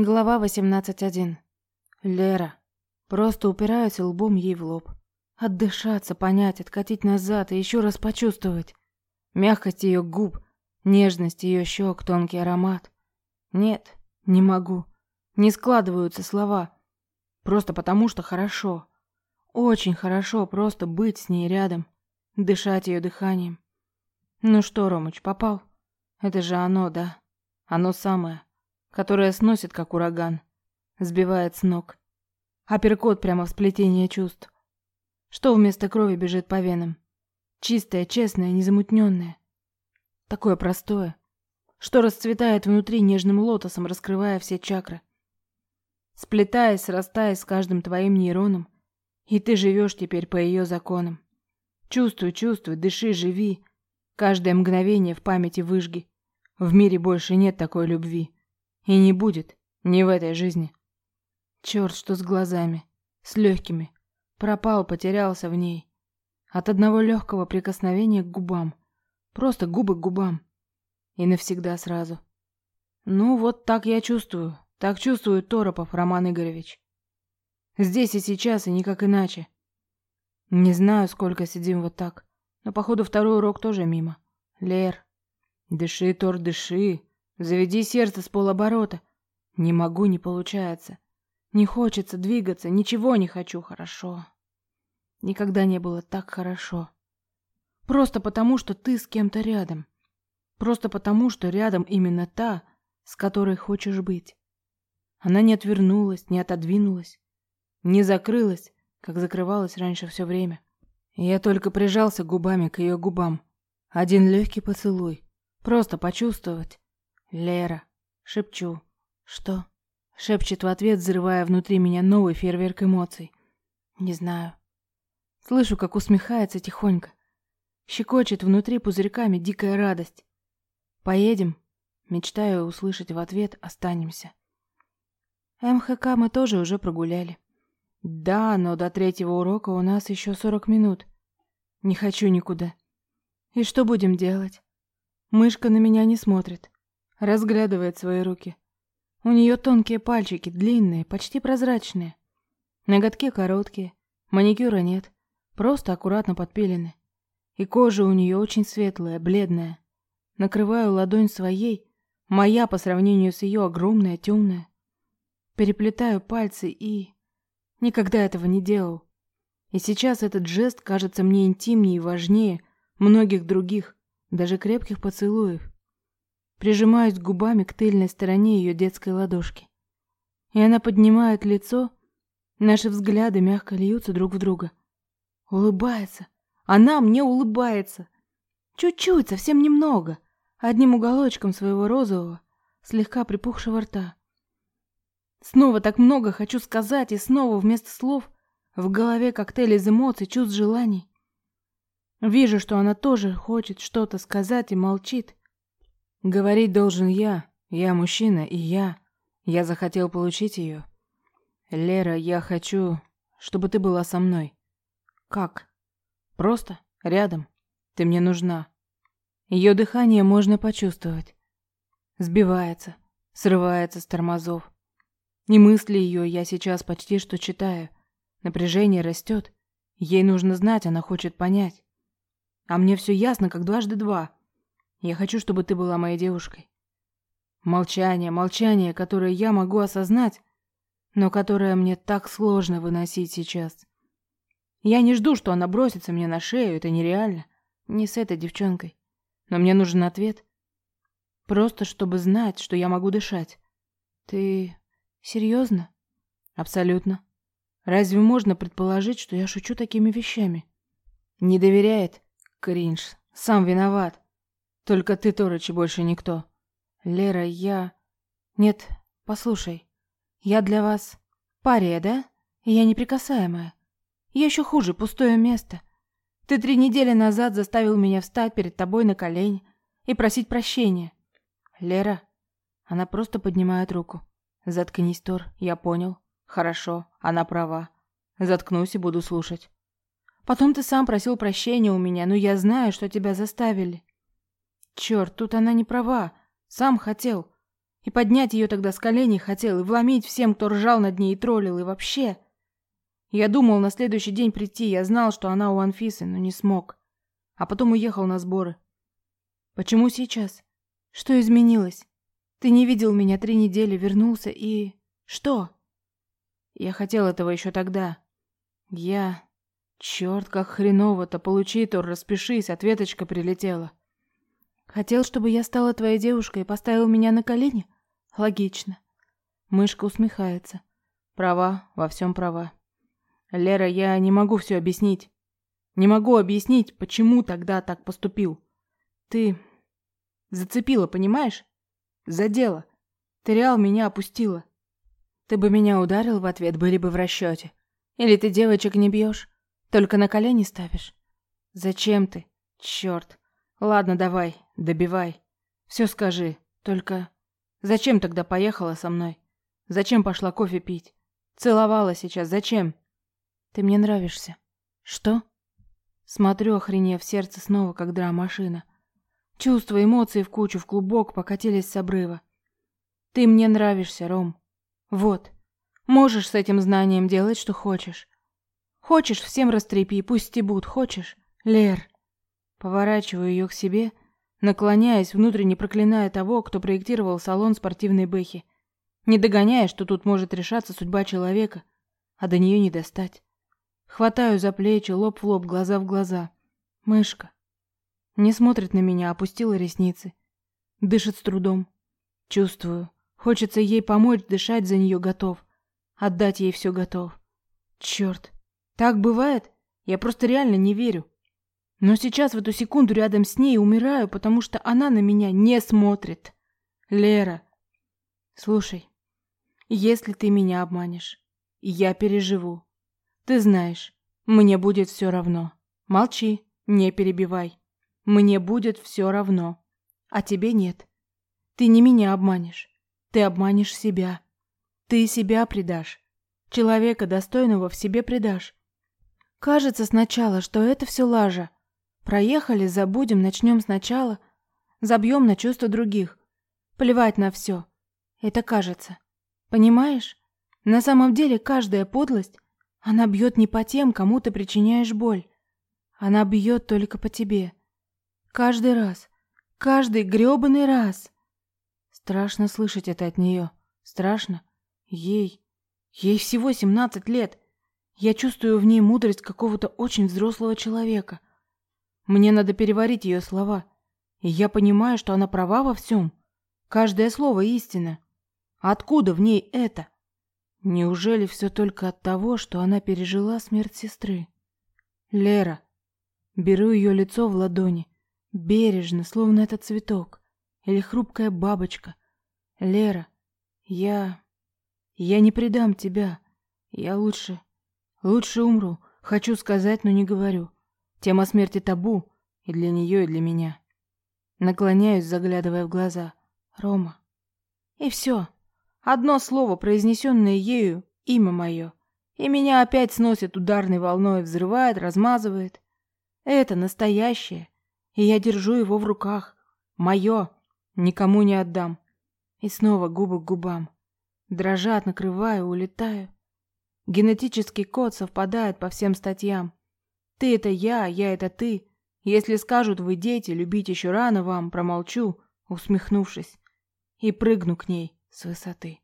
Глава 18.1. Лера. Просто упираюсь лбом ей в лоб. Отдышаться, понять, откатить назад и еще раз почувствовать. Мягкость ее губ, нежность ее щек, тонкий аромат. Нет, не могу. Не складываются слова. Просто потому, что хорошо. Очень хорошо просто быть с ней рядом. Дышать ее дыханием. Ну что, Ромыч, попал? Это же оно, да? Оно самое которая сносит, как ураган, сбивает с ног. Апперкот прямо в сплетение чувств. Что вместо крови бежит по венам? Чистое, честное, незамутненное. Такое простое. Что расцветает внутри нежным лотосом, раскрывая все чакры. Сплетаясь, срастаясь с каждым твоим нейроном, и ты живешь теперь по ее законам. Чувствуй, чувствуй, дыши, живи. Каждое мгновение в памяти выжги. В мире больше нет такой любви. И не будет. Не в этой жизни. Черт, что с глазами. С легкими. Пропал, потерялся в ней. От одного легкого прикосновения к губам. Просто губы к губам. И навсегда сразу. Ну, вот так я чувствую. Так чувствует Торопов Роман Игоревич. Здесь и сейчас, и никак иначе. Не знаю, сколько сидим вот так. Но, походу, второй урок тоже мимо. Лер, дыши, Тор, дыши. Заведи сердце с полоборота. Не могу, не получается. Не хочется двигаться, ничего не хочу хорошо. Никогда не было так хорошо. Просто потому, что ты с кем-то рядом. Просто потому, что рядом именно та, с которой хочешь быть. Она не отвернулась, не отодвинулась, не закрылась, как закрывалась раньше все время. Я только прижался губами к ее губам. Один легкий поцелуй. Просто почувствовать, «Лера!» — шепчу. «Что?» — шепчет в ответ, взрывая внутри меня новый фейерверк эмоций. «Не знаю». Слышу, как усмехается тихонько. Щекочет внутри пузырьками дикая радость. «Поедем?» — мечтаю услышать в ответ «останемся». МХК мы тоже уже прогуляли. Да, но до третьего урока у нас еще сорок минут. Не хочу никуда. И что будем делать? Мышка на меня не смотрит разглядывает свои руки. У нее тонкие пальчики, длинные, почти прозрачные. Ноготки короткие, маникюра нет, просто аккуратно подпилены. И кожа у нее очень светлая, бледная. Накрываю ладонь своей, моя по сравнению с ее огромная, темная. Переплетаю пальцы и... Никогда этого не делал. И сейчас этот жест кажется мне интимнее и важнее многих других, даже крепких поцелуев прижимаюсь губами к тыльной стороне ее детской ладошки. И она поднимает лицо, наши взгляды мягко льются друг в друга. Улыбается. Она мне улыбается. Чуть-чуть, совсем немного, одним уголочком своего розового, слегка припухшего рта. Снова так много хочу сказать, и снова вместо слов в голове коктейль из эмоций, чувств, желаний. Вижу, что она тоже хочет что-то сказать и молчит. Говорить должен я. Я мужчина, и я. Я захотел получить ее. Лера, я хочу, чтобы ты была со мной. Как? Просто рядом. Ты мне нужна. Ее дыхание можно почувствовать. Сбивается, срывается с тормозов. И мысли ее я сейчас почти что читаю. Напряжение растет. Ей нужно знать, она хочет понять. А мне все ясно, как дважды два. Я хочу, чтобы ты была моей девушкой. Молчание, молчание, которое я могу осознать, но которое мне так сложно выносить сейчас. Я не жду, что она бросится мне на шею, это нереально. Не с этой девчонкой. Но мне нужен ответ. Просто чтобы знать, что я могу дышать. Ты серьезно? Абсолютно. Разве можно предположить, что я шучу такими вещами? Не доверяет? Кринж. Сам виноват. Только ты, Торыч, больше никто. Лера, я... Нет, послушай. Я для вас пария, да? Я неприкасаемая. Я еще хуже, пустое место. Ты три недели назад заставил меня встать перед тобой на колени и просить прощения. Лера, она просто поднимает руку. Заткнись, Тор, я понял. Хорошо, она права. Заткнусь и буду слушать. Потом ты сам просил прощения у меня, но я знаю, что тебя заставили. Черт, тут она не права. Сам хотел. И поднять ее тогда с коленей хотел, и вломить всем, кто ржал над ней и троллил, и вообще. Я думал на следующий день прийти, я знал, что она у Анфисы, но не смог. А потом уехал на сборы. Почему сейчас? Что изменилось? Ты не видел меня три недели, вернулся и... Что? Я хотел этого еще тогда. Я... Черт, как хреново-то, получи, Тор, распишись, ответочка прилетела. Хотел, чтобы я стала твоей девушкой и поставил меня на колени? Логично. Мышка усмехается. Права, во всем права. Лера, я не могу все объяснить. Не могу объяснить, почему тогда так поступил. Ты зацепила, понимаешь? Задела. Ты реал меня опустила. Ты бы меня ударил в ответ, были бы в расчете. Или ты девочек не бьешь? Только на колени ставишь? Зачем ты? Черт. Ладно, давай, добивай. Все скажи. Только зачем тогда поехала со мной? Зачем пошла кофе пить? Целовала сейчас. Зачем? Ты мне нравишься. Что? Смотрю, охренев, сердце снова как драма-машина. Чувства, эмоции в кучу, в клубок покатились с обрыва. Ты мне нравишься, Ром. Вот. Можешь с этим знанием делать, что хочешь. Хочешь, всем растрепи, пусть стебут, хочешь? Лер. Поворачиваю ее к себе, наклоняясь, внутренне проклиная того, кто проектировал салон спортивной бэхи. Не догоняя, что тут может решаться судьба человека, а до нее не достать. Хватаю за плечи, лоб в лоб, глаза в глаза. Мышка. Не смотрит на меня, опустила ресницы. Дышит с трудом. Чувствую. Хочется ей помочь, дышать за нее готов. Отдать ей все готов. Черт. Так бывает? Я просто реально не верю. Но сейчас в эту секунду рядом с ней умираю, потому что она на меня не смотрит. Лера. Слушай. Если ты меня обманешь, я переживу. Ты знаешь, мне будет все равно. Молчи, не перебивай. Мне будет все равно. А тебе нет. Ты не меня обманешь. Ты обманешь себя. Ты себя предашь. Человека достойного в себе предашь. Кажется сначала, что это все лажа. Проехали, забудем, начнем сначала. Забьем на чувства других. Плевать на все. Это кажется. Понимаешь? На самом деле каждая подлость, она бьет не по тем, кому ты причиняешь боль. Она бьет только по тебе. Каждый раз. Каждый грёбаный раз. Страшно слышать это от нее. Страшно. Ей. Ей всего семнадцать лет. Я чувствую в ней мудрость какого-то очень взрослого человека. Мне надо переварить ее слова. И я понимаю, что она права во всем. Каждое слово истина. Откуда в ней это? Неужели все только от того, что она пережила смерть сестры? Лера. Беру ее лицо в ладони. Бережно, словно это цветок. Или хрупкая бабочка. Лера, я... Я не предам тебя. Я лучше... Лучше умру. Хочу сказать, но не говорю. Тема смерти табу и для нее, и для меня. Наклоняюсь, заглядывая в глаза. Рома. И все. Одно слово, произнесенное ею, имя мое. И меня опять сносит ударной волной, взрывает, размазывает. Это настоящее. И я держу его в руках. Мое. Никому не отдам. И снова губы к губам. Дрожат, накрываю, улетаю. Генетический код совпадает по всем статьям. Ты это я, я это ты. Если скажут вы дети, любить еще рано вам, промолчу, усмехнувшись, и прыгну к ней с высоты.